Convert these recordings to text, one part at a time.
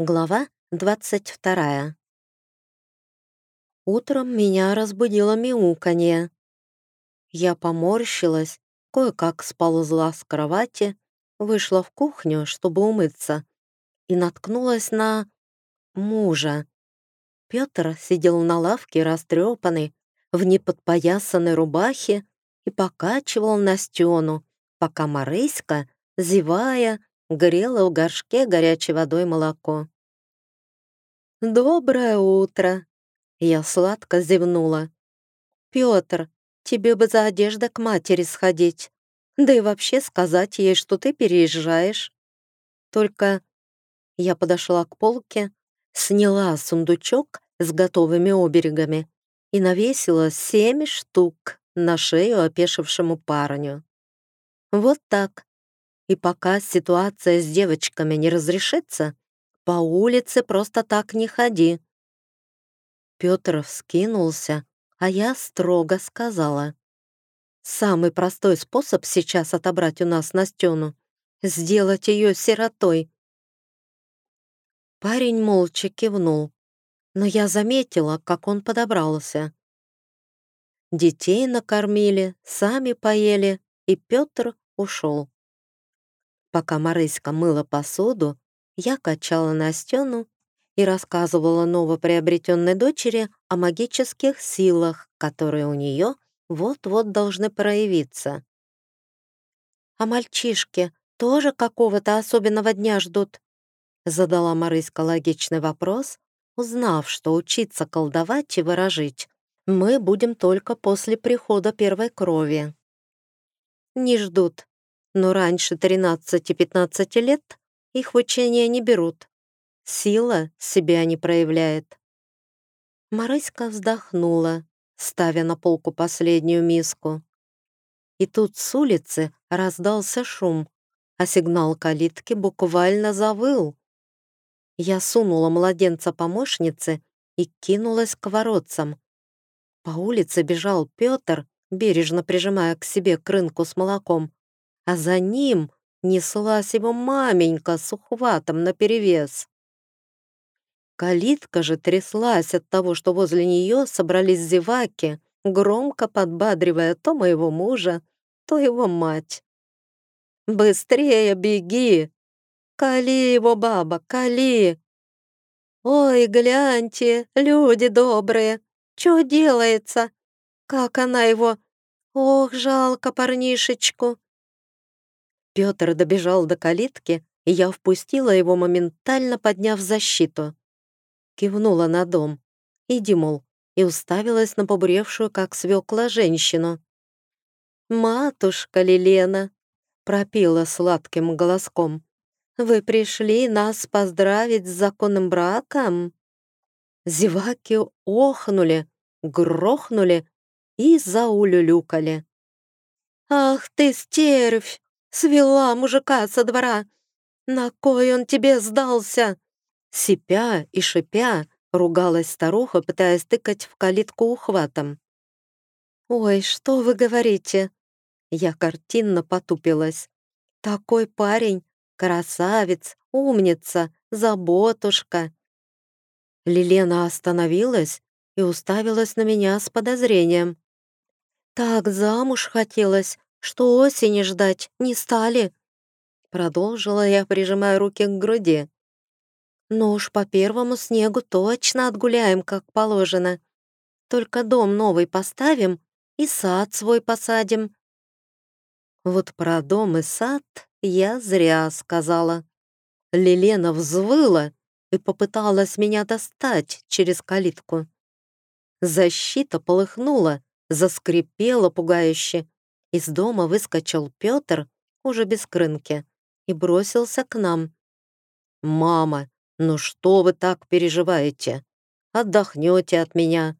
Глава 22. Утром меня разбудило мяуканье. Я поморщилась, кое-как сползла с кровати, вышла в кухню, чтобы умыться, и наткнулась на мужа. Петр сидел на лавке растрепанный, в неподпоясанной рубахе и покачивал Настену, пока Марыська, зевая, грела в горшке горячей водой молоко. «Доброе утро!» Я сладко зевнула. «Пётр, тебе бы за одеждой к матери сходить, да и вообще сказать ей, что ты переезжаешь. Только...» Я подошла к полке, сняла сундучок с готовыми оберегами и навесила семь штук на шею опешившему парню. Вот так. И пока ситуация с девочками не разрешится, по улице просто так не ходи. Петр вскинулся, а я строго сказала. Самый простой способ сейчас отобрать у нас Настену — сделать ее сиротой. Парень молча кивнул, но я заметила, как он подобрался. Детей накормили, сами поели, и Петр ушел. Пока Марыська мыла посуду, я качала Настену и рассказывала новоприобретенной дочери о магических силах, которые у нее вот-вот должны проявиться. «А мальчишки тоже какого-то особенного дня ждут?» задала Марыська логичный вопрос, узнав, что учиться колдовать и выражить мы будем только после прихода первой крови. Не ждут, но раньше 13-15 лет их в учение не берут. Сила себя не проявляет. Марыська вздохнула, ставя на полку последнюю миску. И тут с улицы раздался шум, а сигнал калитки буквально завыл. Я сунула младенца помощнице и кинулась к воротцам. По улице бежал Петр, бережно прижимая к себе крынку с молоком, а за ним неслась его маменька с ухватом наперевес. Калитка же тряслась от того, что возле нее собрались зеваки, громко подбадривая то моего мужа, то его мать. «Быстрее беги! Кали его, баба, кали!» «Ой, гляньте, люди добрые, что делается? Как она его? Ох, жалко парнишечку!» Петр добежал до калитки, и я впустила его, моментально подняв защиту. Кивнула на дом. «Иди, мол», и уставилась на побуревшую, как свекла, женщину. «Матушка Лилена», — пропела сладким голоском, «вы пришли нас поздравить с законным браком?» Зеваки охнули, грохнули и заулюлюкали. «Ах ты, стервь! Свела мужика со двора! На кой он тебе сдался?» Сипя и шипя, ругалась старуха, пытаясь тыкать в калитку ухватом. «Ой, что вы говорите?» Я картинно потупилась. «Такой парень, красавец, умница, заботушка!» Лилена остановилась и уставилась на меня с подозрением. «Так замуж хотелось, что осени ждать не стали?» Продолжила я, прижимая руки к груди. «Ну уж по первому снегу точно отгуляем, как положено. Только дом новый поставим и сад свой посадим». Вот про дом и сад я зря сказала. Лилена взвыла и попыталась меня достать через калитку. Защита полыхнула, заскрипела пугающе, из дома выскочил Петр, уже без крынки, и бросился к нам. «Мама, ну что вы так переживаете? Отдохнете от меня.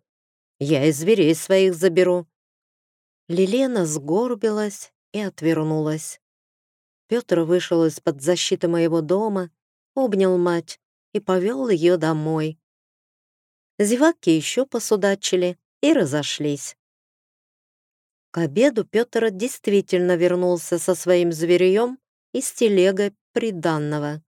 Я и зверей своих заберу». Лилена сгорбилась и отвернулась. Петр вышел из-под защиты моего дома, обнял мать и повел ее домой. Зеваки еще посудачили и разошлись. К обеду Петр действительно вернулся со своим зверьем и с телегой приданного.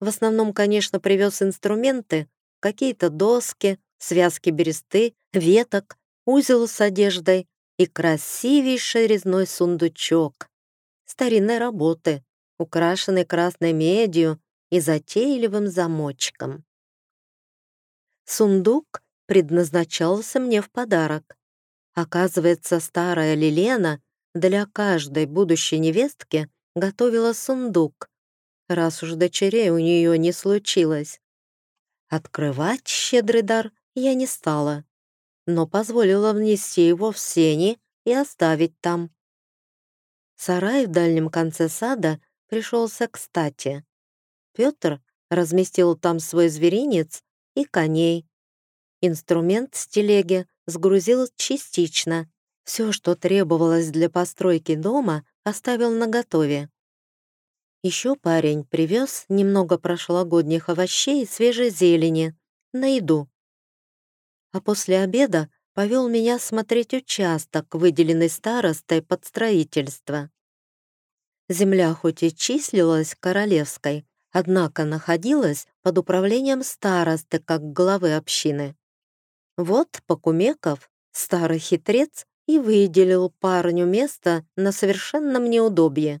В основном, конечно, привез инструменты, какие-то доски, связки бересты, веток, узел с одеждой и красивейший резной сундучок старинной работы, украшенный красной медью и затейливым замочком. Сундук предназначался мне в подарок. Оказывается, старая Лилена для каждой будущей невестки готовила сундук, раз уж дочерей у нее не случилось. Открывать щедрый дар я не стала, но позволила внести его в сени и оставить там. Сарай в дальнем конце сада пришелся кстати. Петр разместил там свой зверинец и коней. Инструмент с телеги сгрузил частично. Все, что требовалось для постройки дома, оставил наготове. Еще парень привез немного прошлогодних овощей и свежей зелени на еду. А после обеда повел меня смотреть участок, выделенный старостой под строительство. Земля хоть и числилась королевской, однако находилась под управлением старосты как главы общины. Вот Покумеков, старый хитрец, и выделил парню место на совершенном неудобье.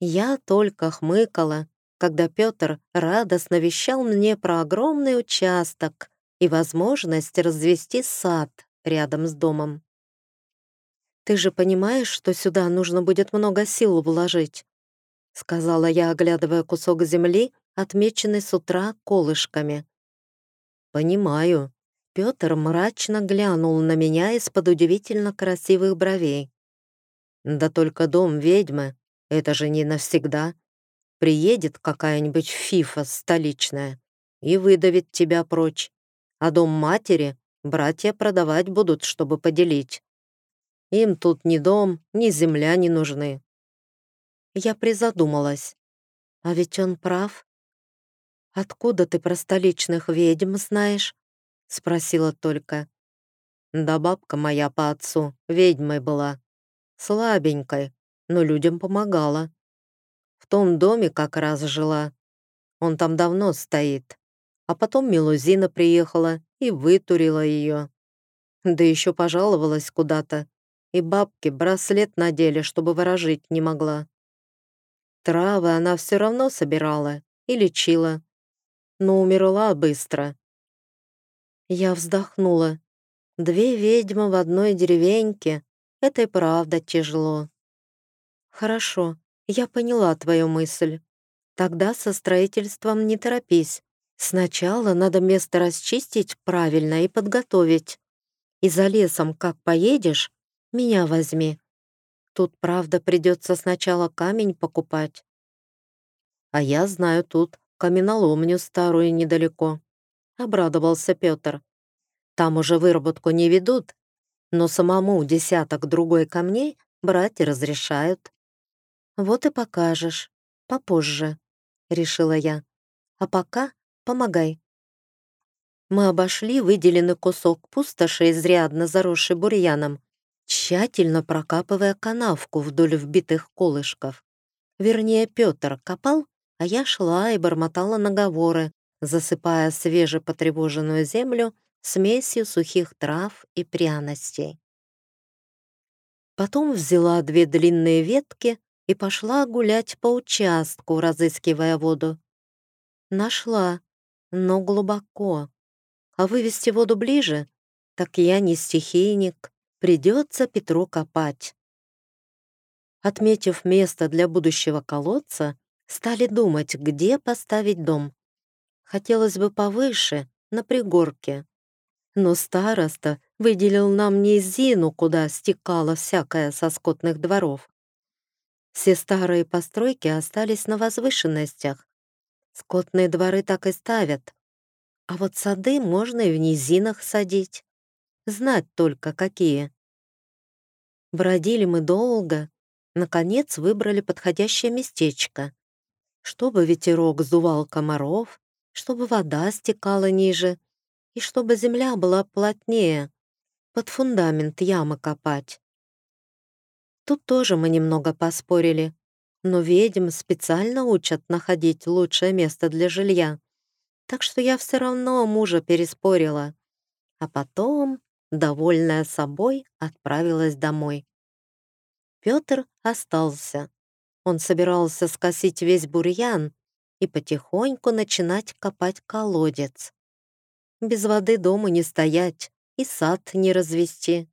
Я только хмыкала, когда Петр радостно вещал мне про огромный участок и возможность развести сад рядом с домом. «Ты же понимаешь, что сюда нужно будет много сил вложить?» сказала я, оглядывая кусок земли, отмеченный с утра колышками. «Понимаю». Петр мрачно глянул на меня из-под удивительно красивых бровей. «Да только дом ведьмы — это же не навсегда. Приедет какая-нибудь фифа столичная и выдавит тебя прочь, а дом матери братья продавать будут, чтобы поделить. Им тут ни дом, ни земля не нужны. Я призадумалась. А ведь он прав. «Откуда ты про столичных ведьм знаешь?» — спросила только. «Да бабка моя по отцу ведьмой была. Слабенькой, но людям помогала. В том доме как раз жила. Он там давно стоит. А потом Мелузина приехала и вытурила ее. Да еще пожаловалась куда-то, и бабки браслет надели, чтобы ворожить не могла. Травы она все равно собирала и лечила, но умерла быстро. Я вздохнула. Две ведьмы в одной деревеньке — это и правда тяжело. Хорошо, я поняла твою мысль. Тогда со строительством не торопись. Сначала надо место расчистить правильно и подготовить. И за лесом, как поедешь, меня возьми. Тут, правда, придется сначала камень покупать. А я знаю тут каменоломню старую недалеко. Обрадовался Петр. Там уже выработку не ведут, но самому десяток другой камней брать разрешают. Вот и покажешь. Попозже, решила я. А пока помогай. Мы обошли выделенный кусок пустоши, изрядно заросший бурьяном, тщательно прокапывая канавку вдоль вбитых колышков. Вернее, Петр копал, а я шла и бормотала наговоры, засыпая свежепотревоженную землю смесью сухих трав и пряностей. Потом взяла две длинные ветки и пошла гулять по участку, разыскивая воду. Нашла, но глубоко. А вывести воду ближе? Так я не стихийник. Придется Петру копать. Отметив место для будущего колодца, стали думать, где поставить дом. Хотелось бы повыше, на пригорке. Но староста выделил нам низину, куда стекало всякое со скотных дворов. Все старые постройки остались на возвышенностях. Скотные дворы так и ставят. А вот сады можно и в низинах садить. Знать только какие. Бродили мы долго, наконец выбрали подходящее местечко. Чтобы ветерок сдувал комаров, чтобы вода стекала ниже и чтобы земля была плотнее, под фундамент ямы копать. Тут тоже мы немного поспорили, но ведьм специально учат находить лучшее место для жилья. Так что я все равно мужа переспорила. А потом, довольная собой, отправилась домой. Петр остался. Он собирался скосить весь бурьян и потихоньку начинать копать колодец. Без воды дома не стоять и сад не развести.